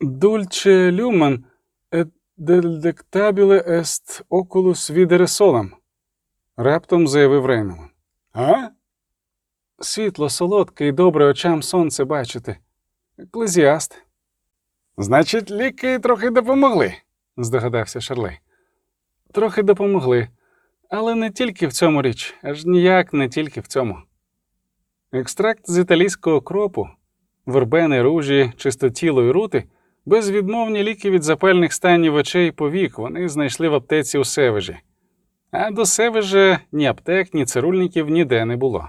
Dulce lumen et delectabile est oculis videre solem, раптом заявив Рейнеман. А? Світло солодке і добре очам сонце бачити. Еклезіаст, Значить, ліки трохи допомогли. здогадався Шарлей. Трохи допомогли, але не тільки в цьому річ, аж ніяк не тільки в цьому. Екстракт з італійського кропу, вербени, ружі, чистотілу й рути, безвідмовні ліки від запальних станів очей повік. Вони знайшли в аптеці у Севежі. А до Севежа ні аптек, ні цирульників ніде не було.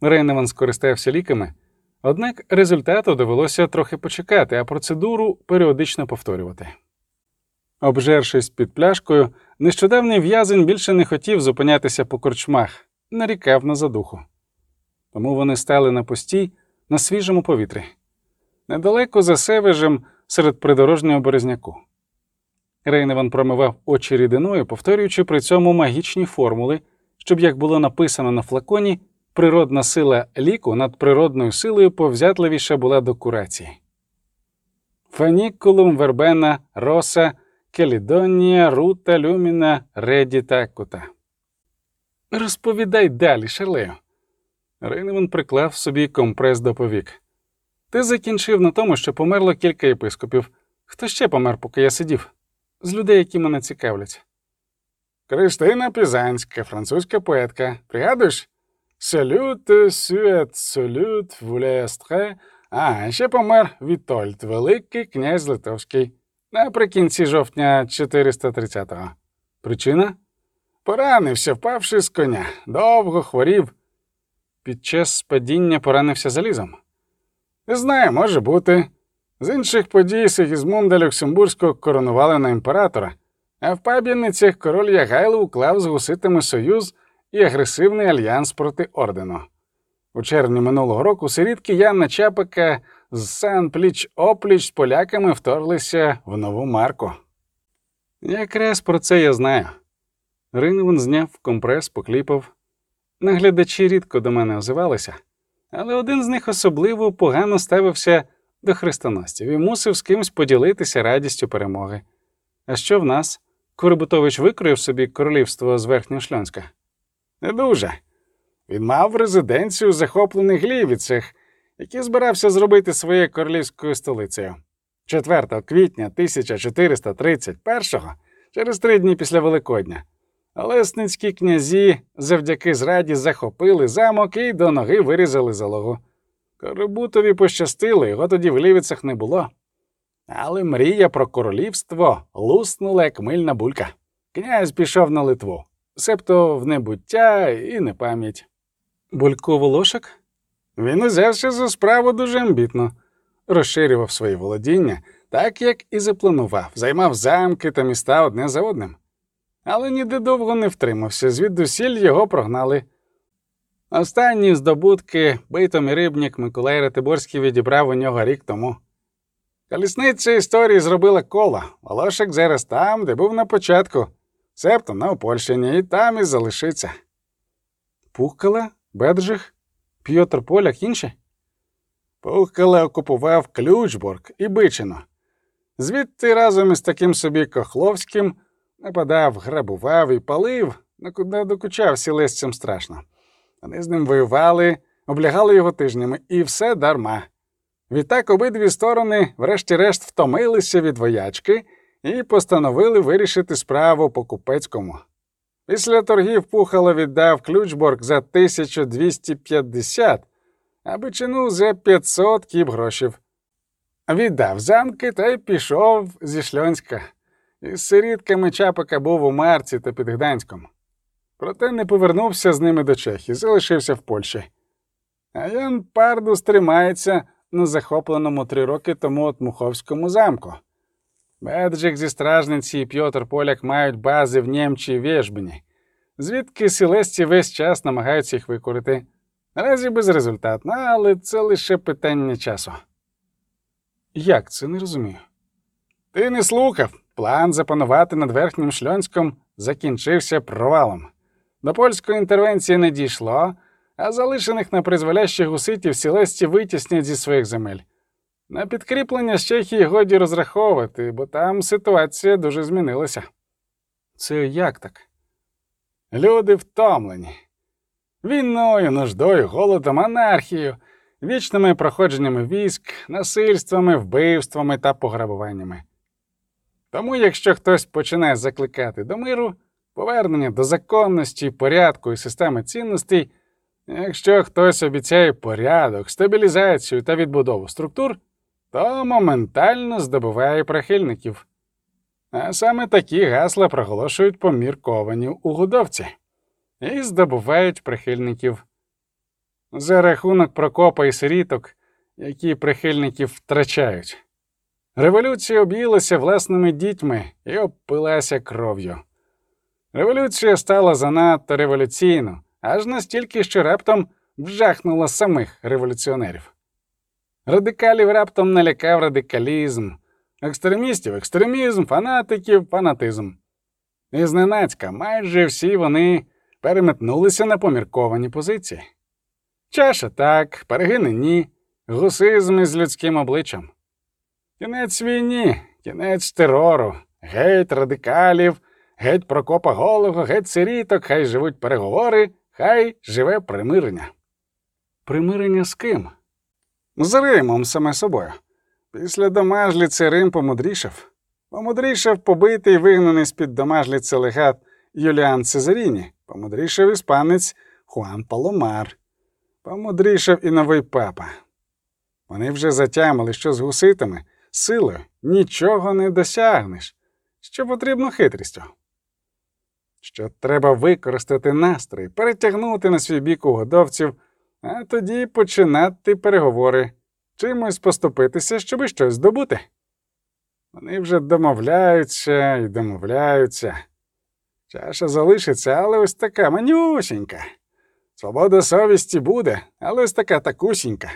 Рейневан скористався ліками, однак результату довелося трохи почекати, а процедуру періодично повторювати. Обжершись підпляшком, нещодавний в'язень більше не хотів зупинятися по корчмах, нарікав на задуху. Тому вони стали на постій на свіжому повітрі, недалеко за севежем серед придорожнього березняку. Рейневан промивав очі рідиною, повторюючи при цьому магічні формули, щоб, як було написано на флаконі, природна сила ліку над природною силою повзятливіша була до курації. Фанікулум, вербена, роса, келідонія, рута, люміна, редіта, кута. Розповідай далі, Шарлею. Рейневан приклав собі компрес до повік. Ти закінчив на тому, що померло кілька єпископів. Хто ще помер, поки я сидів? З людей, які мене цікавлять. Кристина Пізанська, французька поетка. Пригадуєш? Салют, сюет, салют, вулестре. А, ще помер Вітольд, Великий князь Литовський. Наприкінці жовтня 430-го. Причина? Поранився, впавши з коня. Довго хворів. Під час падіння поранився залізом. Не знаю, може бути. З інших подій Сигізмунда Люксембурзького коронували на імператора, а в паб'яницях король Ягайло уклав з гуситами союз і агресивний альянс проти ордену. У червні минулого року сирітки Яна Чапика з Сан пліч опліч з поляками вторглися в нову марку. Якраз про це я знаю. Ринван зняв компрес, покліпав. Наглядачі рідко до мене озивалися, але один з них особливо погано ставився до хрестоносців і мусив з кимось поділитися радістю перемоги. А що в нас? Корибутович викроїв собі королівство з Верхньошльонська. Не дуже. Він мав резиденцію захоплених Глівіцях, які збирався зробити своєю королівською столицею. 4 квітня 1431-го, через три дні після Великодня, Олесницькі князі завдяки зраді захопили замок і до ноги вирізали залогу. Корибутові пощастило, його тоді в Лівіцях не було. Але мрія про королівство луснула, як мильна булька. Князь пішов на Литву, себто в небуття і непам'ять. Булько Волошик? Він узявся за справу дуже амбітно, розширював свої володіння, так як і запланував, займав замки та міста одне за одним. Але ніде довго не втримався, звідусіль його прогнали. Останні здобутки Битом і Рибнік Миколай Ратиборський відібрав у нього рік тому. Колісниця історії зробила коло, Волошик зараз там, де був на початку, себто на Опольщині, і там і залишиться. Пухкала, Беджих, П'єтр Поляк інші? Пухкале окупував Ключбург і Бичино. Звідти разом із таким собі Кохловським нападав, грабував і палив, докучав сілесцям страшно. Вони з ним воювали, облягали його тижнями, і все дарма. Відтак обидві сторони, врешті-решт, втомилися від воячки і постановили вирішити справу по купецькому. Після торгів Пухало віддав Ключборг за 1250, а бичину за 500 кіп грошів. Віддав замки та й пішов зі Шльонська. Із сирітками Чапика був у Марці та під Гданськом. Проте не повернувся з ними до Чехії, залишився в Польщі. А Ян Пардус тримається на захопленому три роки тому от Муховському замку. Беджик зі стражниці і Пьотр Поляк мають бази в Нємчі і Вєжбені, звідки сілесті весь час намагаються їх викорити. Наразі безрезультатно, але це лише питання часу. Як це не розумію? Ти не слухав. План запанувати над верхнім шльонськом закінчився провалом. До польської інтервенції не дійшло, а залишених на призволяще гуситів сілесті витіснять зі своїх земель. На підкріплення з Чехії годі розраховувати, бо там ситуація дуже змінилася. Це як так? Люди втомлені. Війною, нуждою, голодом, анархією, вічними проходженнями військ, насильствами, вбивствами та пограбуваннями. Тому, якщо хтось починає закликати до миру, повернення до законності, порядку і системи цінностей, якщо хтось обіцяє порядок, стабілізацію та відбудову структур, то моментально здобуває прихильників. А саме такі гасла проголошують помірковані угодовці і здобувають прихильників. За рахунок Прокопа і сиріток, які прихильників втрачають. Революція об'їлася власними дітьми і обпилася кров'ю. Революція стала занадто революційно, аж настільки, що раптом вжахнула самих революціонерів. Радикалів раптом налякав радикалізм, екстремістів екстремізм, фанатиків фанатизм. І зненацька майже всі вони переметнулися на помірковані позиції. Чаша так, перегини ні, гусизм із людським обличчям. Кінець війні, кінець терору, геть радикалів, геть Прокопа Голого, геть сиріток, хай живуть переговори, хай живе примирення. Примирення з ким? З Римом, саме собою. Після домажліці Рим помудрішав. Помудрішав побитий вигнаний з-під домажліці легат Юліан Цезаріні, помудрішав іспанець Хуан Паломар, помудрішав і новий папа. Вони вже затямили, що з гуситами силою нічого не досягнеш, що потрібно хитрістю. Що треба використати настрій, перетягнути на свій бік угодовців, а тоді починати переговори, чимось поступитися, щоби щось здобути. Вони вже домовляються і домовляються. Чаша залишиться, але ось така манюсінька. Свобода совісті буде, але ось така такусінька.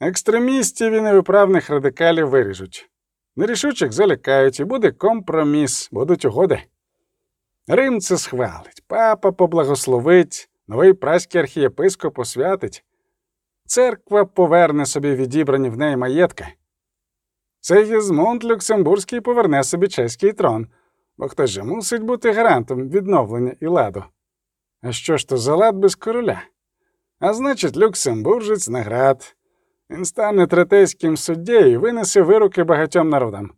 Екстремістів і невиправних радикалів виріжуть. Нерішучих залякають, і буде компроміс, будуть угоди. Рим це схвалить, папа поблагословить, новий праський архієпископ освятить. Церква поверне собі відібрані в неї маєтки. Сигізмунд Люксембурзький поверне собі чеський трон, бо хто ж мусить бути гарантом відновлення і ладу. А що ж то за лад без короля? А значить, люксембуржець наград. Він стане третейським суддєю і винесе вироки багатьом народам.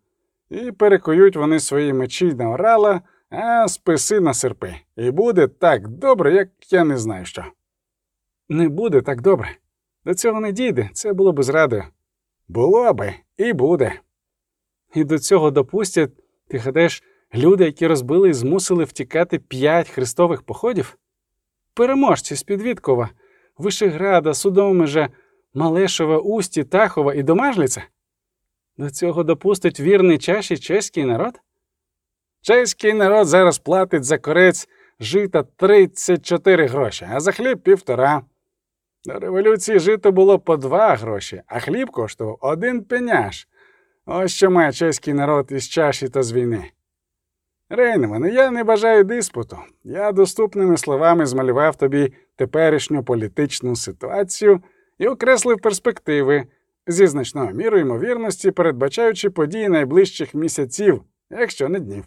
І перекують вони свої мечі на орала, а списи на серпи. І буде так добре, як я не знаю що. Не буде так добре. До цього не дійде, це було б зрадою. Було би і буде. І до цього допустять, ти гадаєш, люди, які розбили і змусили втікати п'ять хрестових походів? Переможці з Підвідкова, Вишеграда, Судомежа, Малешова, Усті, Тахова і Домажліця? До цього допустить вірний чаші чеський народ? Чеський народ зараз платить за корець жита 34 гроші, а за хліб півтора. До революції жито було по два гроші, а хліб коштував один пеняш. Ось що має чеський народ із чаші та з війни. Рейнемане, я не бажаю диспуту. Я доступними словами змалював тобі теперішню політичну ситуацію і окреслив перспективи зі значною мірою ймовірності, передбачаючи події найближчих місяців, якщо не днів.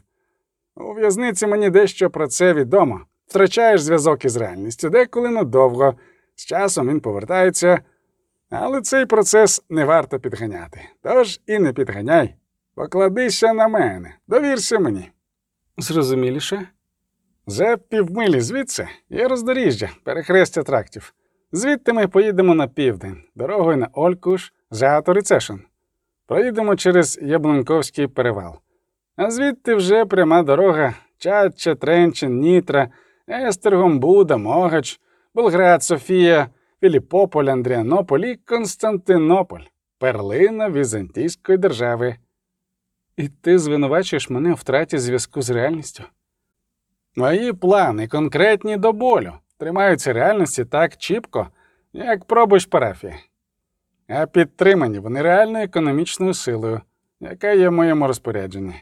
У в'язниці мені дещо про це відомо. Втрачаєш зв'язок із реальністю деколи надовго, з часом він повертається, але цей процес не варто підганяти. Тож і не підганяй. Покладися на мене, довірся мені. Зрозуміліше? За півмилі звідси є роздоріжжя, перехрестя трактів. Звідти ми поїдемо на південь, дорогою на Олькуш, Зеатор і Цешин. Проїдемо через Яблуньковський перевал. А звідти вже пряма дорога Чача, Тренчин, Нітра, Естергом, Буда, Могач, Болград, Софія, Філіпополь, Андріанополь і Константинополь, перлина Візантійської держави. І ти звинувачуєш мене у втраті зв'язку з реальністю? Мої плани конкретні до болю, тримаються реальності так чіпко, як пробуч парафії. А підтримані вони реальною економічною силою, яка є в моєму розпорядженні.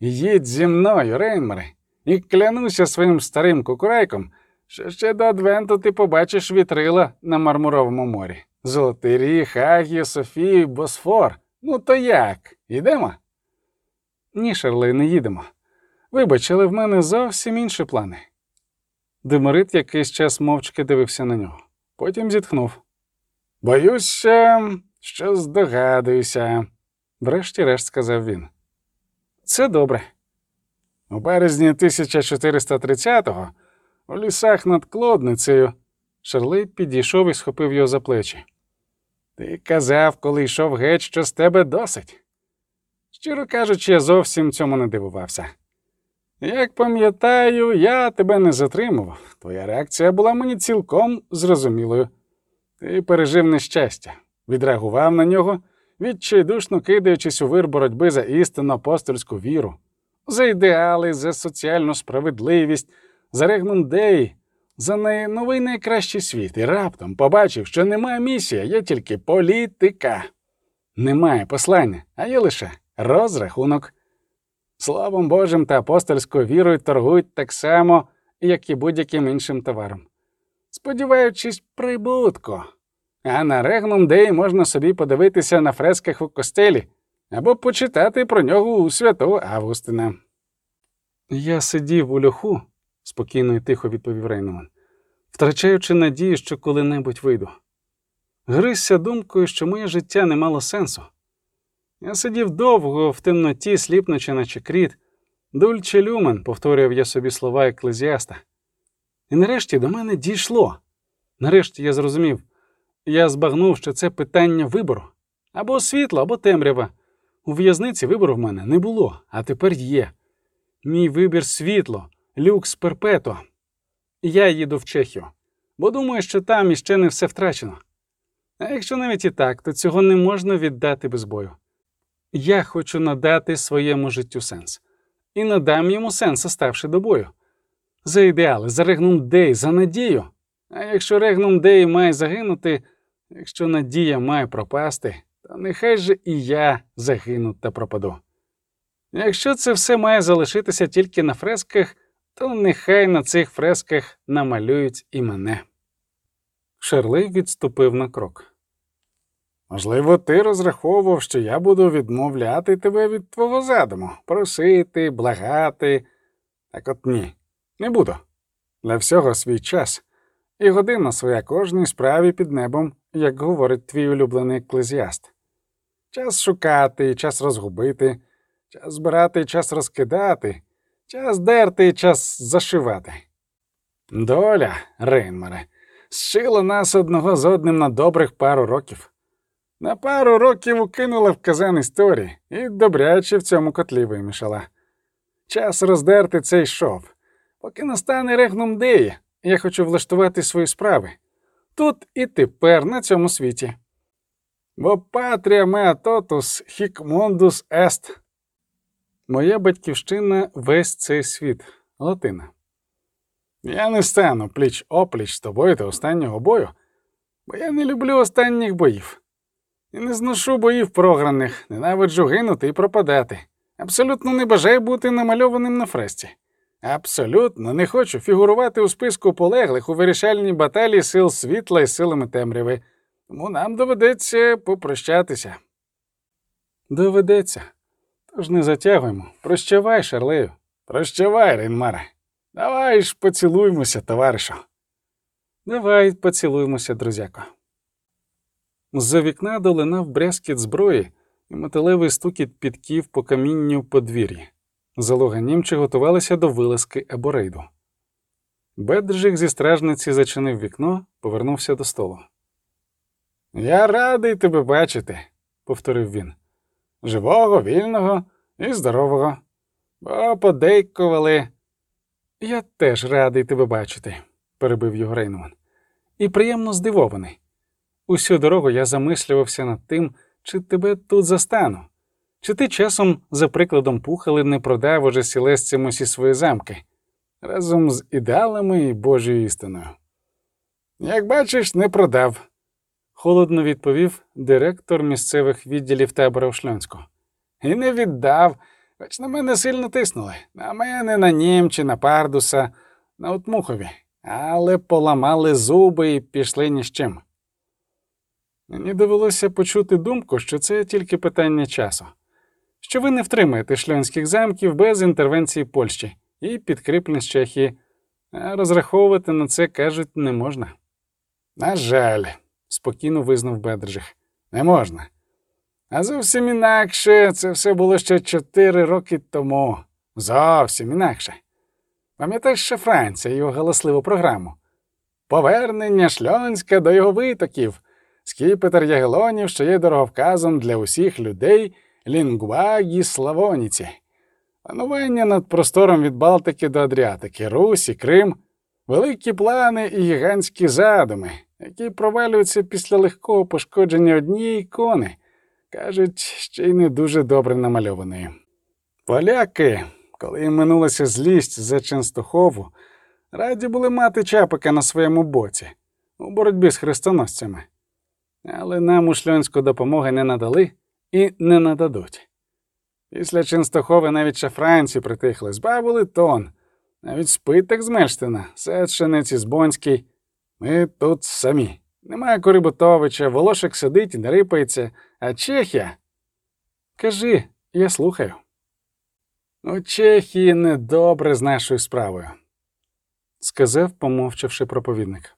Їдь зі мною, Рейнмере, і клянуся своїм старим кукурайком, що ще до Адвенту ти побачиш вітрила на Мармуровому морі. Золотий ріг, Агію, Софію, Босфор. Ну то як? Ідемо? Ні, Шарлей, не їдемо. Вибач, але в мене зовсім інші плани. Деморит якийсь час мовчки дивився на нього. Потім зітхнув. Боюся, що здогадуюся. Врешті-решт сказав він. Це добре. У березні 1430-го у лісах над Клодницею Шарлей підійшов і схопив його за плечі. ти казав, коли йшов геть, що з тебе досить. Щиро кажучи, я зовсім цьому не дивувався. Як пам'ятаю, я тебе не затримував. Твоя реакція була мені цілком зрозумілою. Ти пережив нещастя, відреагував на нього, відчайдушно кидаючись у вир боротьби за істинну апостольську віру, за ідеали, за соціальну справедливість, за Регнум Деї, за най- новий найкращий світ, і раптом побачив, що немає місія, є тільки політика. Немає послання, а є лише розрахунок. Словом Божим та апостольською вірою торгують так само, як і будь-яким іншим товаром, сподіваючись прибутку. А на Регнум Деї можна собі подивитися на фресках у костелі або почитати про нього у святого Августина. Я сидів у льоху, спокійно і тихо відповів Рейнман, втрачаючи надію, що коли-небудь вийду. Гризся думкою, що моє життя не мало сенсу. Я сидів довго в темноті, сліпнучи, наче кріт. Дульче люмен, повторював я собі слова еклезіаста. І нарешті до мене дійшло. Нарешті я зрозумів, я збагнув, що це питання вибору або світло, або темрява. У в'язниці вибору в мене не було, а тепер є. Мій вибір світло, люкс перпето. Я їду в Чехію, бо думаю, що там іще не все втрачено. А якщо навіть і так, то цього не можна віддати без бою. Я хочу надати своєму життю сенс. І надам йому сенс, ставши до бою. За ідеали, за Регнум Дей, за надію. А якщо Регнум Дей має загинути, якщо надія має пропасти, то нехай же і я загину та пропаду. Якщо це все має залишитися тільки на фресках, то нехай на цих фресках намалюють і мене. Шерлей відступив на крок. Можливо, ти розраховував, що я буду відмовляти тебе від твого задуму, просити, благати. Так от ні, не буду. Для всього свій час. І година своя кожній справі під небом, як говорить твій улюблений еклезіаст. Час шукати, час розгубити, час збирати, час розкидати, час дерти, час зашивати. Доля, Рейнмаре, зшила нас одного з одним на добрих пару років. На пару років укинула в казан історії і добряче в цьому котлі вимішала. Час роздерти цей шов. Поки настане регнум деї, я хочу влаштувати свої справи. Тут і тепер, на цьому світі. Бо патрія меа тотус хік мондус ест. Моя батьківщина весь цей світ, Латина. Я не стану пліч опліч з тобою до останнього бою, бо я не люблю останніх боїв. І не зношу боїв програних, ненавиджу гинути і пропадати. Абсолютно не бажаю бути намальованим на фресті. Абсолютно не хочу фігурувати у списку полеглих у вирішальній баталії сил світла і силами темряви. Тому нам доведеться попрощатися. Доведеться. Тож не затягуємо. Прощавай, Шарлею. Прощавай, Рейнмаре. Давай ж поцілуймося, товаришу. Давай поцілуємося, друзяко. З-за вікна долинав брязкіт зброї і металевий стукіт підків по камінню подвір'ї. Залога німчі готувалися до вилазки або рейду. Бедржик зі стражниці зачинив вікно, повернувся до столу. Я радий тебе бачити, Повторив він. живого, вільного і здорового. Бо подейкували. Я теж радий тебе бачити, перебив його Рейнман. І приємно здивований. Усю дорогу я замислювався над тим, чи тебе тут застану, чи ти часом, за прикладом пухали, не продав уже сілесцям усі свої замки разом з ідеалами і Божою істиною. Як бачиш, не продав. холодно відповів директор місцевих відділів табора в Шльонську. І не віддав, хоч на мене сильно тиснули. На мене, на німчі, на пардуса, на Утмухові. Але поламали зуби і пішли ні з чим. Мені довелося почути думку, що це тільки питання часу, що ви не втримаєте шльонських замків без інтервенції Польщі і підкріплень з Чехії, а розраховувати на це кажуть не можна. На жаль, спокійно визнав Бедржих. не можна. А зовсім інакше це все було ще чотири роки тому. Зовсім інакше. Пам'ятаєш ще Франція його галасливу програму? Повернення Шльонська до його витоків, скіпетр Ягелонів, що є дороговказом для усіх людей лінгвагі славоніці, панування над простором від Балтики до Адріатики, Русь і Крим, великі плани і гігантські задуми, які провалюються після легкого пошкодження однієї ікони, кажуть, ще й не дуже добре намальованої. Поляки, коли їм минулася злість за Ченстохову, раді були мати чапика на своєму боці у боротьбі з хрестоносцями. Але нам у шльонську допомоги не надали і не нададуть. Після Ченстохови навіть шафранці притихли, збавили тон, навіть спиток з Мельштина, Сетшинець із Бонський. Ми тут самі. Немає Корибутовича, Волошик сидить і не а Чехія. Кажи, я слухаю. У Чехії недобре з нашою справою, сказав, помовчавши проповідник.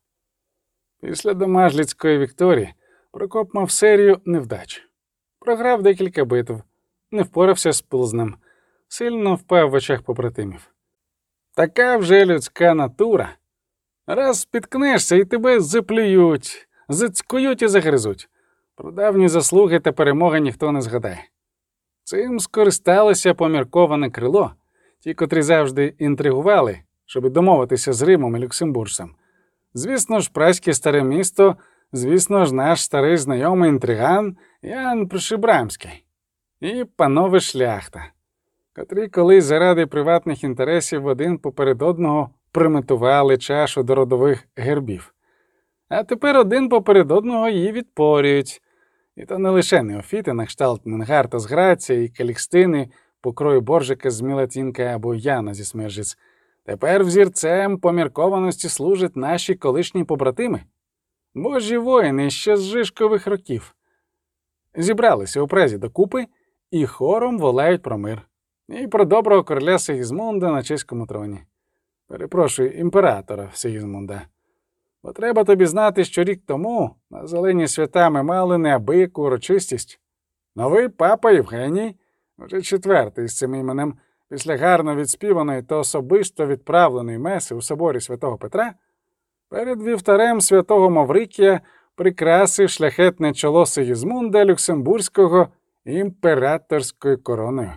Після домажліцької Вікторії Прокоп мав серію невдач. Програв декілька битв, не впорався з пилзнем, сильно впав в очах побратимів. Така вже людська натура. Раз спіткнешся і тебе заплюють, зацькують і загризуть. Про давні заслуги та перемоги ніхто не згадає. Цим скористалося помірковане крило, ті, котрі завжди інтригували, щоб домовитися з Римом і Люксембуржцем. Звісно ж, праське старе місто, звісно ж, наш старий знайомий інтриган Ян Пришибрамський і панове шляхта, котрі колись заради приватних інтересів один поперед одного примитували чашу до родових гербів. А тепер один поперед одного її відпорюють. І то не лише неофіти на кшталт Менгарта з Грація і Калікстини, покрою Боржика з Мілатінка або Яна зі Смержиць. Тепер взірцем поміркованості служать наші колишні побратими, божі воїни ще з Жишкових років. Зібралися у презі докупи і хором волають про мир. І про доброго короля Сигізмунда на чеському троні. Перепрошую, імператора Сигізмунда. Бо треба тобі знати, що рік тому на зелені свята ми мали неабияку урочистість. Новий папа Євгеній, вже четвертий з цим іменем, після гарно відспіваної та особисто відправленої меси у соборі святого Петра, перед вівтарем святого Маврикія прикрасив шляхетне чоло Сигізмунда Люксембурзького імператорською короною.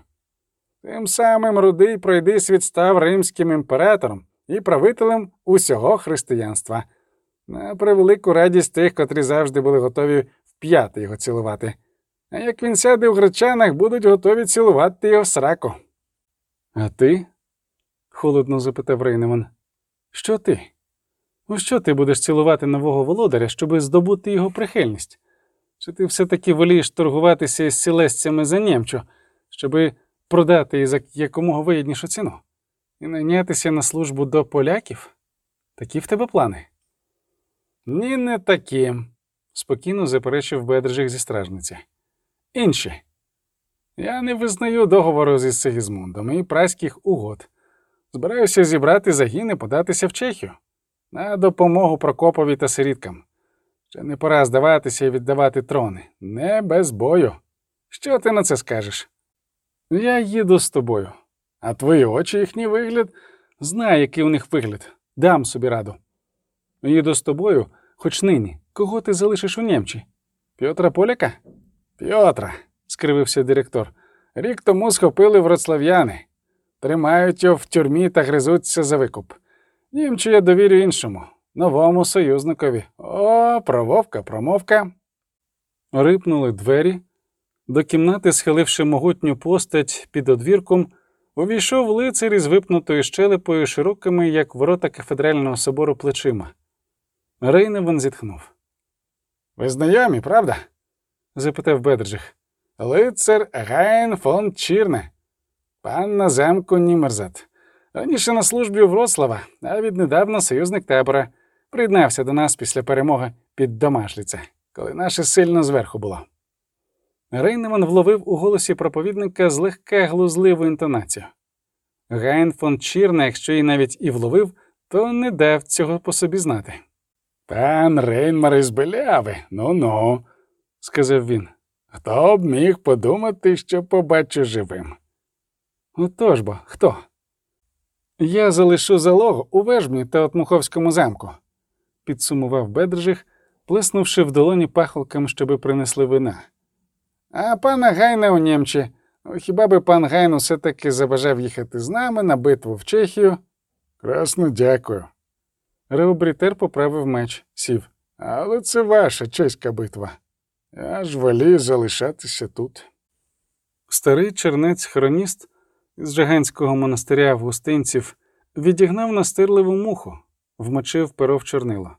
Тим самим рудий пройдись став римським імператором і правителем усього християнства. На превелику радість тих, котрі завжди були готові вп'яти його цілувати. А як він сяде в гречанах, будуть готові цілувати його в сраку. А ти? холодно запитав Рейнеман. Що ти? У що ти будеш цілувати нового володаря, щоби здобути його прихильність? Чи ти все-таки волієш торгуватися із сілесцями за німчу, щоби продати її за якомога вигіднішу ціну? І найнятися на службу до поляків? Такі в тебе плани? Ні, не такі, спокійно заперечив Бедржих зі стражниці. Інші. Я не визнаю договору зі Сигізмундом і праських угод. Збираюся зібрати загін і податися в Чехію на допомогу Прокопові та сиріткам. Ще не пора здаватися і віддавати трони. Не без бою. Що ти на це скажеш? Я їду з тобою. А твої очі їхній вигляд знай, який у них вигляд. Дам собі раду. Їду з тобою, хоч нині. Кого ти залишиш у німчі? П'ятра Поляка? П'ятра, скривився директор. Рік тому схопили вроцлав'яни. Тримають його в тюрмі та гризуться за викуп. Німчу я довірю іншому, новому союзникові. О, прововка, промовка. Рипнули двері. До кімнати, схиливши могутню постать під одвірком, увійшов лицар із випнутою щелепою широкими, як ворота кафедрального собору плечима. Рейневан зітхнув. Ви знайомі, правда? запитав Бедржих. Лицар Гайн фон Чірне, пан на замку Німерзет. Раніше на службі у Вроцлава, а віднедавна союзник табора. Приєднався до нас після перемоги під Домашліце, коли наше сильно зверху було. Рейнеман вловив у голосі проповідника злегка глузливу інтонацію. Гайн фон Чірна, якщо її навіть і вловив, то не дав цього по собі знати, Пан Рейнмар із Беляви, ну-ну, сказав він. хто б міг подумати, що побачу живим. Отож бо, хто? Я залишу залог у Вежбні та Отмуховському замку, підсумував Бедржих, плеснувши в долоні пахолкам, щоби принесли вина. А пана Гайна у німчі. Хіба би пан Гайн усе таки забажав їхати з нами на битву в Чехію? Красно дякую. Реобрітер поправив меч, сів. Але це ваша чеська битва. Я ж волію залишатися тут. Старий чернець хроніст з Жаганського монастиря в гостинців відігнав настирливу муху, вмочив перо в чорнило.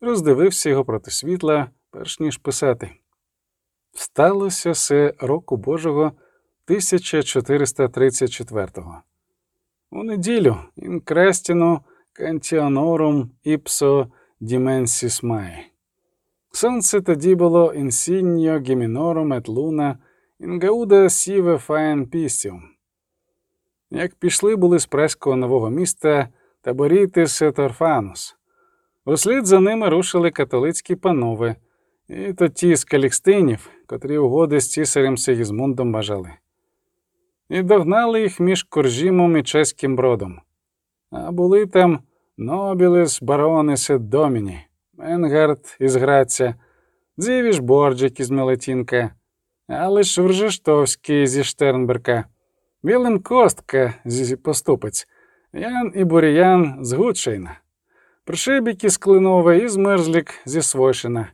Роздивився його проти світла, перш ніж писати. Сталося все року Божого 1434-го. У неділю in crastino Cantianorum ipso die mensis Maii. Сонце тоді було in signo Geminorum et luna in cauda sive fine Piscium. Як пішли були з празького нового міста Taborites et Orphanus. Услід за ними рушили католицькі панове, і то ті з калікстинів, котрі угоди з цісарем Сигізмундом бажали. І догнали їх між Коржімом і чеським бродом. А були там Nobiles, Barones Domini, Менгард із Граця, Дзівіш Борджик із Мелетінка, Алиш Вржештовський зі Штернберка, Вілем Костка зі Поступець, Ян і Буріян з Гудшейна, Пришибік із Клинова і Змерзлік зі Свойшина,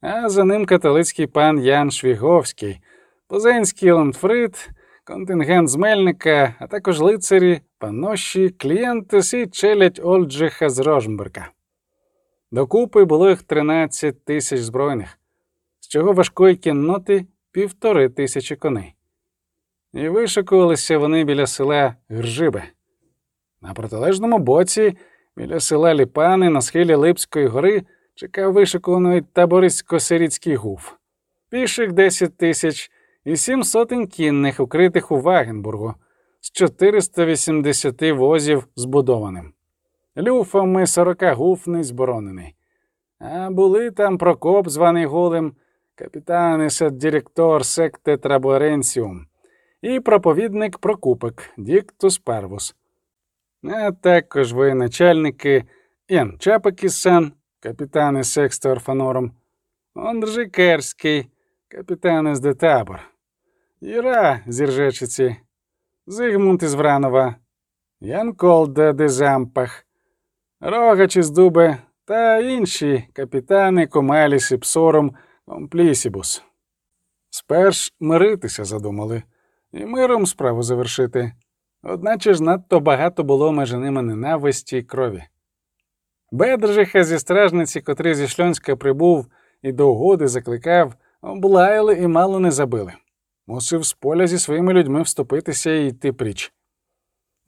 а за ним католицький пан Ян Швіговський, Позенський Ландфрид, контингент з Мельника, а також лицарі, панощі, клієнти і челядь Ольджиха з Рожмберка. Докупи було їх 13 тисяч збройних, з чого важкої кінноти півтори тисячі коней. І вишикувалися вони біля села Гржибе. На протилежному боці, біля села Ліпани, на схилі Липської гори, чекав вишикуваний таборисько-сирітський гуф. Піших 10 тисяч і сім сотень кінних, укритих у Вагенбургу, з 480 возів збудованим. Люфами 40 гуфний зборонений. А були там Прокоп, званий голим, капітанис директор секте Траборенсіум і проповідник Прокупик Діктус Парвус. А також воєначальники Ян Чапакісан, капітани Секста Орфанорум, Ондржи Керський, капітан із Детабор, Іра з Іржечиці, Зигмунд із Вранова, Ян Колда де Зампах, Рогач із Дубе та інші капітани Комаліс і Псором Комплісібус. Сперш миритися задумали і миром справу завершити. Одначе ж надто багато було між ними ненависті й крові. Бедржиха зі стражниці, котрий зі Шльонська прибув і до угоди закликав, облаяли і мало не забили. Мусив з поля зі своїми людьми вступитися і йти пріч.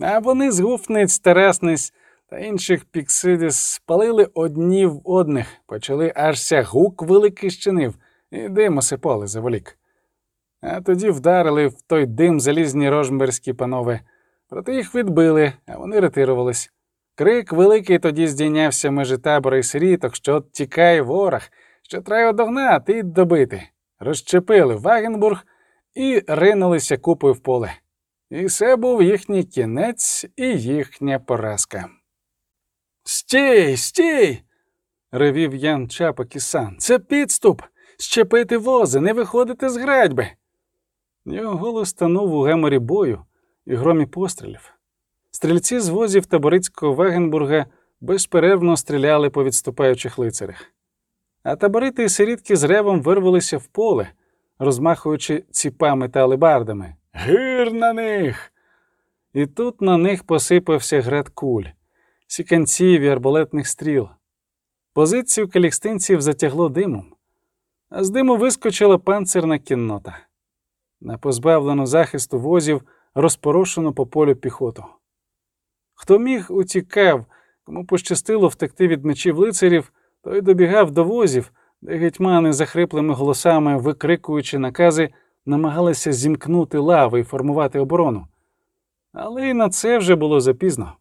А вони з гуфниць, тересниць та інших піксидис спалили одні в одних, почали аж ся гук великий щинив, і дим осипали заволік. А тоді вдарили в той дим залізні рожмберські панове. Проте їх відбили, а вони ретирувались. Крик великий тоді здійнявся межі табора і сиріток, що от тікає ворог, що треба догнати і добити. Розчепили Вагенбург і ринулися купою в поле. І це був їхній кінець і їхня поразка. Стій, стій. ревів Ян Чапок і сан. Це підступ. Щепити вози, не виходити з градьби. Його голос танув у геморі бою і громі пострілів. Стрільці з возів таборицького Вегенбурга безперервно стріляли по відступаючих лицарях. А таборити і сирітки з ревом вирвалися в поле, розмахуючи ціпами та алебардами. Гир на них! І тут на них посипався град куль, сіканців і арбалетних стріл. Позицію калікстинців затягло димом, а з диму вискочила панцирна кіннота. На позбавлену захисту возів розпорошену по полю піхоту. Хто міг, утікав, кому пощастило втекти від мечів лицарів, той добігав до возів, де гетьмани захриплими голосами, викрикуючи накази, намагалися зімкнути лави і формувати оборону. Але і на це вже було запізно.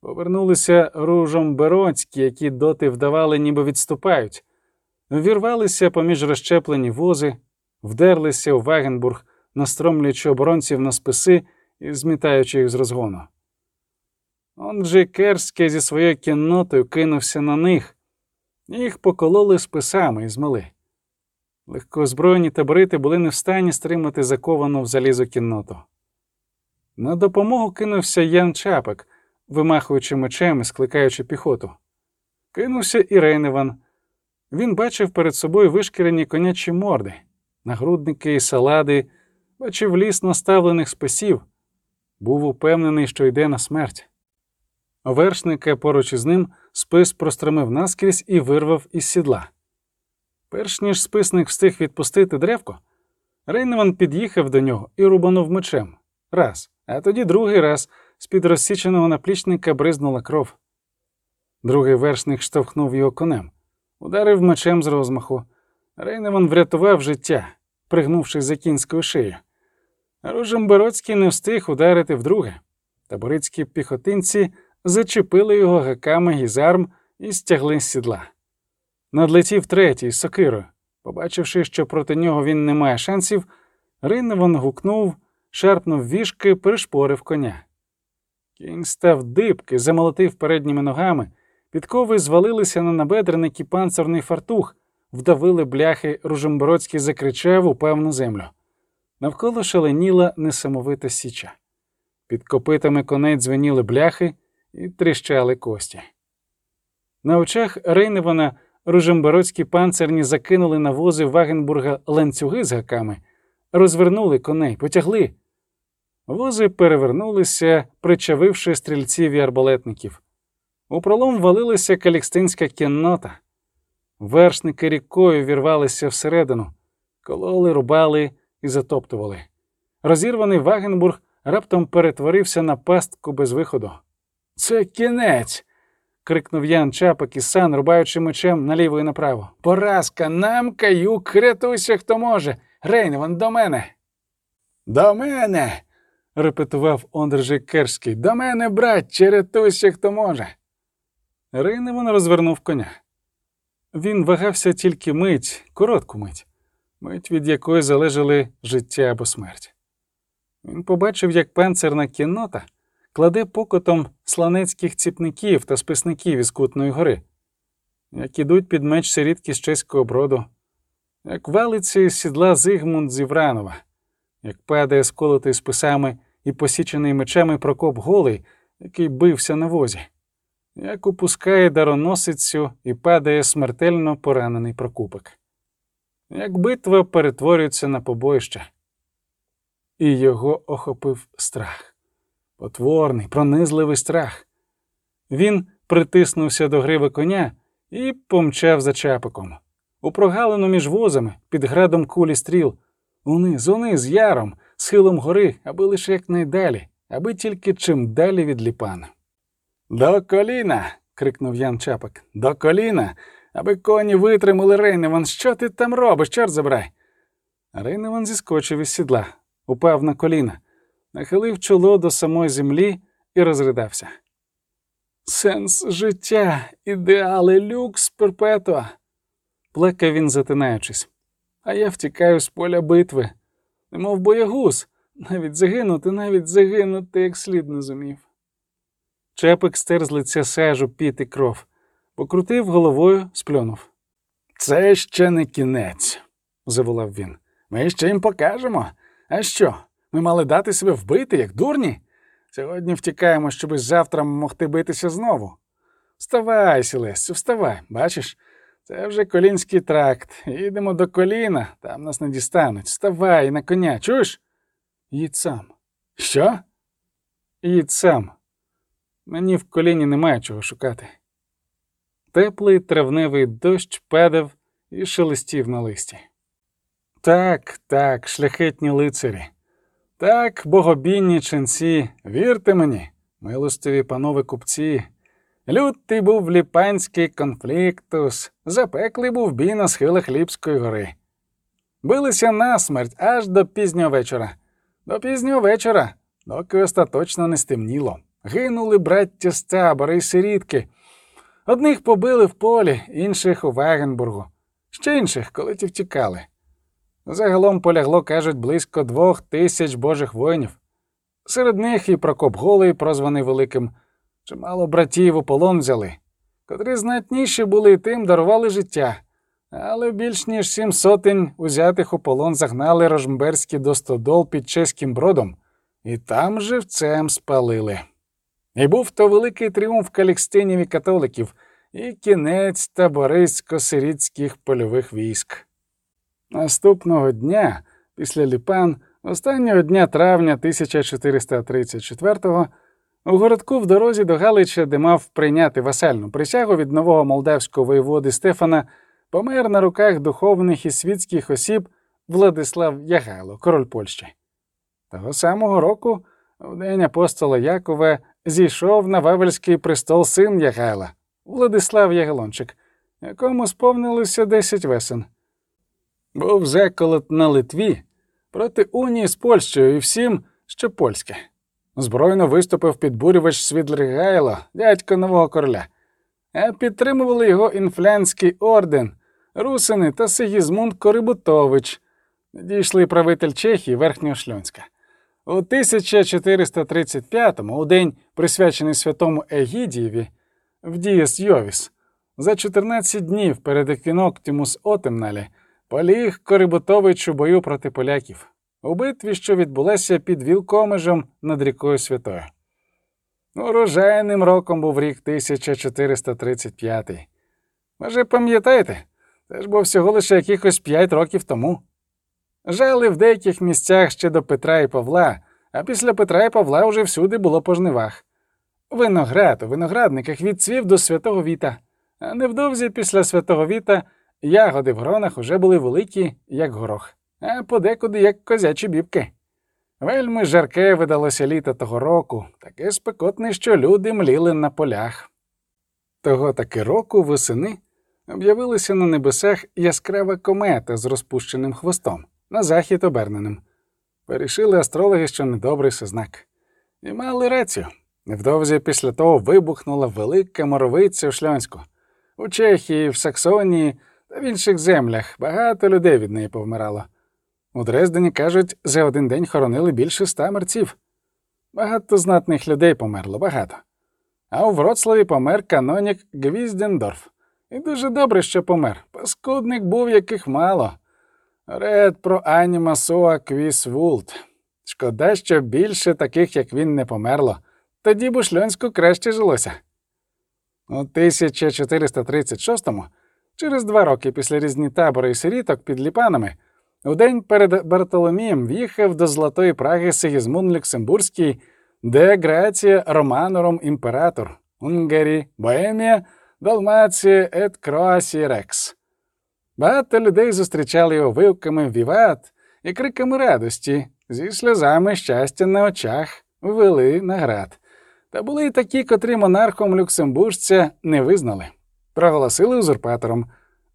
Повернулися ружом Бероцькі, які доти вдавали, ніби відступають, вірвалися поміж розщеплені вози, вдерлися у Вагенбург, настромлюючи оборонців на списи і змітаючи їх з розгону. Он же Керське зі своєю кіннотою кинувся на них, їх покололи списами і змили. Легкозброєні таборити були не в стані стримати заковану в залізо кінноту. На допомогу кинувся Ян Чапик, вимахуючи мечем і скликаючи піхоту. Кинувся і Рейневан. Він бачив перед собою вишкірені конячі морди, нагрудники і салади, бачив ліс наставлених списів, був упевнений, що йде на смерть. Вершника поруч із ним спис простромив наскрізь і вирвав із сідла. Перш ніж списник встиг відпустити древко, Рейневан під'їхав до нього і рубанув мечем. Раз, а тоді другий раз з-під розсіченого наплічника бризнула кров. Другий вершник штовхнув його конем, ударив мечем з розмаху. Рейневан врятував життя, пригнувшись за кінською шиєю. Ружембородський не встиг ударити вдруге. Таборицькі піхотинці зачепили його гаками із арм і стягли з сідла. Надлетів третій з. Побачивши, що проти нього він не має шансів, Рейневан гукнув, шарпнув вішки, пришпорив коня. Кінь став дибки, замолотив передніми ногами, підкови звалилися на набедрений панцирний фартух, вдавили бляхи, Ружембородський закричав у певну землю. Навколо шаленіла несамовита січа. Під копитами коней дзвеніли бляхи і тріщали кості. На очах Рейневана Ружембородські панцирні закинули на вози Вагенбурга ланцюги з гаками, розвернули коней, потягли. Вози перевернулися, причавивши стрільців і арбалетників. У пролом валилася калікстинська кіннота. Вершники рікою вірвалися всередину, кололи, рубали і затоптували. Розірваний Вагенбург раптом перетворився на пастку без виходу. Це кінець. крикнув Ян Чапик і сан, рубаючи мечем наліво і направо. Поразка, нам каюк, рятуйся, хто може. Рейневан, до мене. До мене. репетував Ондржик Керський. До мене, братче, рятуйся, хто може. Рейневан розвернув коня. Він вагався тільки мить, коротку мить, мить, від якої залежали життя або смерть. Він побачив, як панцирна кіннота кладе покотом сланецьких ціпників та списників із Кутної гори, як ідуть під меч сирітки з чеського броду, як валиться із сідла Зигмунд з Івранова, як падає сколотий списами і посічений мечами Прокоп Голий, який бився на возі, як упускає дароносицю і падає смертельно поранений Прокупик, як битва перетворюється на побоїще. І його охопив страх потворний, пронизливий страх. Він притиснувся до гриви коня і помчав за чапиком. У прогалину між возами, під градом кулі стріл, униз, униз, яром, схилом гори, аби лише якнайдалі, аби тільки чим далі від ліпана. До коліна. крикнув Ян Чапик. До коліна, аби коні витримали Рейневан. Що ти там робиш, чорт забирай? Рейневан зіскочив із сідла, упав на коліна нахилив чоло до самої землі і розридався. Сенс життя, ідеали, люкс перпетуа. Плекав він, затинаючись. А я втікаю з поля битви, немов боягуз, навіть загинути, навіть загинути, як слід не зумів. Чепик стер з лиця сажу, піт і кров, покрутив головою, сплюнув. Це ще не кінець, заволав він. Ми ще їм покажемо. А що? Ми мали дати себе вбити, як дурні. Сьогодні втікаємо, щоби завтра могти битися знову. Вставай, Сілесю, вставай, бачиш? Це вже колінський тракт. Їдемо до коліна, там нас не дістануть. Вставай на коня, чуєш? Їдь сам. Що? Їдь сам. Мені в коліні немає чого шукати. Теплий травневий дощ падав і шелестів на листі. Так, так, шляхетні лицарі. Так, богобінні ченці, вірте мені, милостиві панове купці, Лютий був ліпанський конфліктус, запеклий був бій на схилах Ліпської гори. Билися насмерть аж до пізнього вечора. До пізнього вечора, доки остаточно не стемніло. Гинули браття з табора і сирітки. Одних побили в полі, інших у Вагенбургу, ще інших, коли ті втікали. Загалом полягло, кажуть, близько двох тисяч божих воїнів. Серед них і Прокоп Голий, прозваний Великим, чимало братів у полон взяли, котрі знатніші були і тим дарували життя, але більш ніж сім сотень узятих у полон загнали Рожмберські до стодол під чеським бродом, і там живцем спалили. І був то великий тріумф калікстинів і католиків, і кінець таборисько-сирітських польових військ. Наступного дня, після Ліпан, останнього дня травня 1434-го, у городку в дорозі до Галича, де мав прийняти васальну присягу від нового молдавського воєводи Стефана, помер на руках духовних і світських осіб Владислав Ягайло, король Польщі. Того самого року, в день апостола Якова, зійшов на Вавельський престол син Ягайла, Владислав Ягелончик, якому сповнилося 10 весен. Був заколот на Литві проти унії з Польщею і всім, що польське. Збройно виступив підбурювач Свідлергайло, дядько нового короля, а підтримували його інфлянський орден, русини та Сигізмунд Корибутович, дійшли правитель Чехії Верхнього Шльонська. У 1435-му, у день, присвячений святому Егідієві, в Дієс Йовіс, за 14 днів перед еквіноктімус Отемналі поліг Корибутович у бою проти поляків у битві, що відбулася під Вілкомежем над рікою Святою. Урожайним роком був рік 1435. Може, пам'ятаєте? Це ж був всього лише якихось п'ять років тому. Жали в деяких місцях ще до Петра і Павла, а після Петра і Павла уже всюди було по жнивах. Виноград у виноградниках відцвів до святого віта, а невдовзі після святого віта ягоди в гронах уже були великі, як горох, а подекуди як козячі бібки. Вельми жарке видалося літо того року, таке спекотне, що люди мліли на полях. Того таки року восени об'явилася на небесах яскрава комета з розпущеним хвостом, на захід оберненим. Вирішили астрологи, що недобрий це. І мали рацію. Невдовзі після того вибухнула велика моровиця у Шльонську. У Чехії, в Саксонії та в інших землях багато людей від неї повмирало. У Дрездені, кажуть, за один день хоронили більше ста мерців. Багато знатних людей померло, багато. А у Вроцлаві помер канонік Гвіздендорф. І дуже добре, що помер. Паскудник був, яких мало. Ред про аніма соа квіс вулт. Шкода, що більше таких, як він, не померло. Тоді б у Шльонську краще жилося. У 1436-му, через два роки після різні табори і сиріток під Ліпанами, у день перед Бартоломієм в'їхав до Золотої Праги Сигізмунд Люксембурзький, де Грація Романором імператор, Унгарі, Боемія, Далмація ет Кроасі Рекс. Багато людей зустрічали його вивками Віват і криками радості, зі сльозами щастя на очах ввели на град. Та були й такі, котрі монархом люксембуржця не визнали, проголосили узурпатором.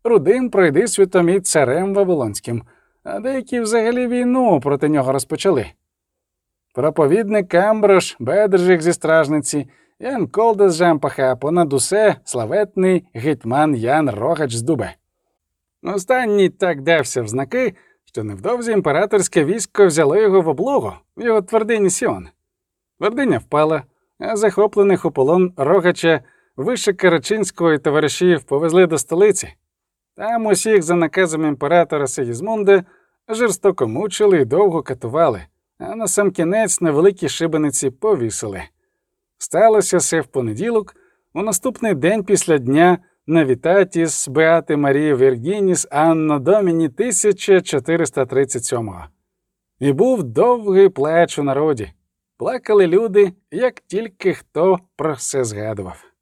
Рудим пройди світомі царем Вавилонським, а деякі взагалі війну проти нього розпочали. Проповідник Амброш, Бедржик зі стражниці, Ян Колда Жампаха, понад усе славетний гетьман Ян Рогач з Дубе. Останній так дався в знаки, що невдовзі імператорське військо взяло його в облогу в його твердині Сіон. Твердиня впала, а захоплених у полон Рогача вище Карачинського і товаришів повезли до столиці. Там усіх за наказом імператора Сигізмунда жорстоко мучили і довго катували, а на сам кінець на великій шибениці повісили. Сталося це в понеділок, у наступний день після дня Навітатіс Беати Марії Віргініс Анно Доміні 1437-го. І був довгий плеч у народі. Плакали люди, як тільки хто про все згадував.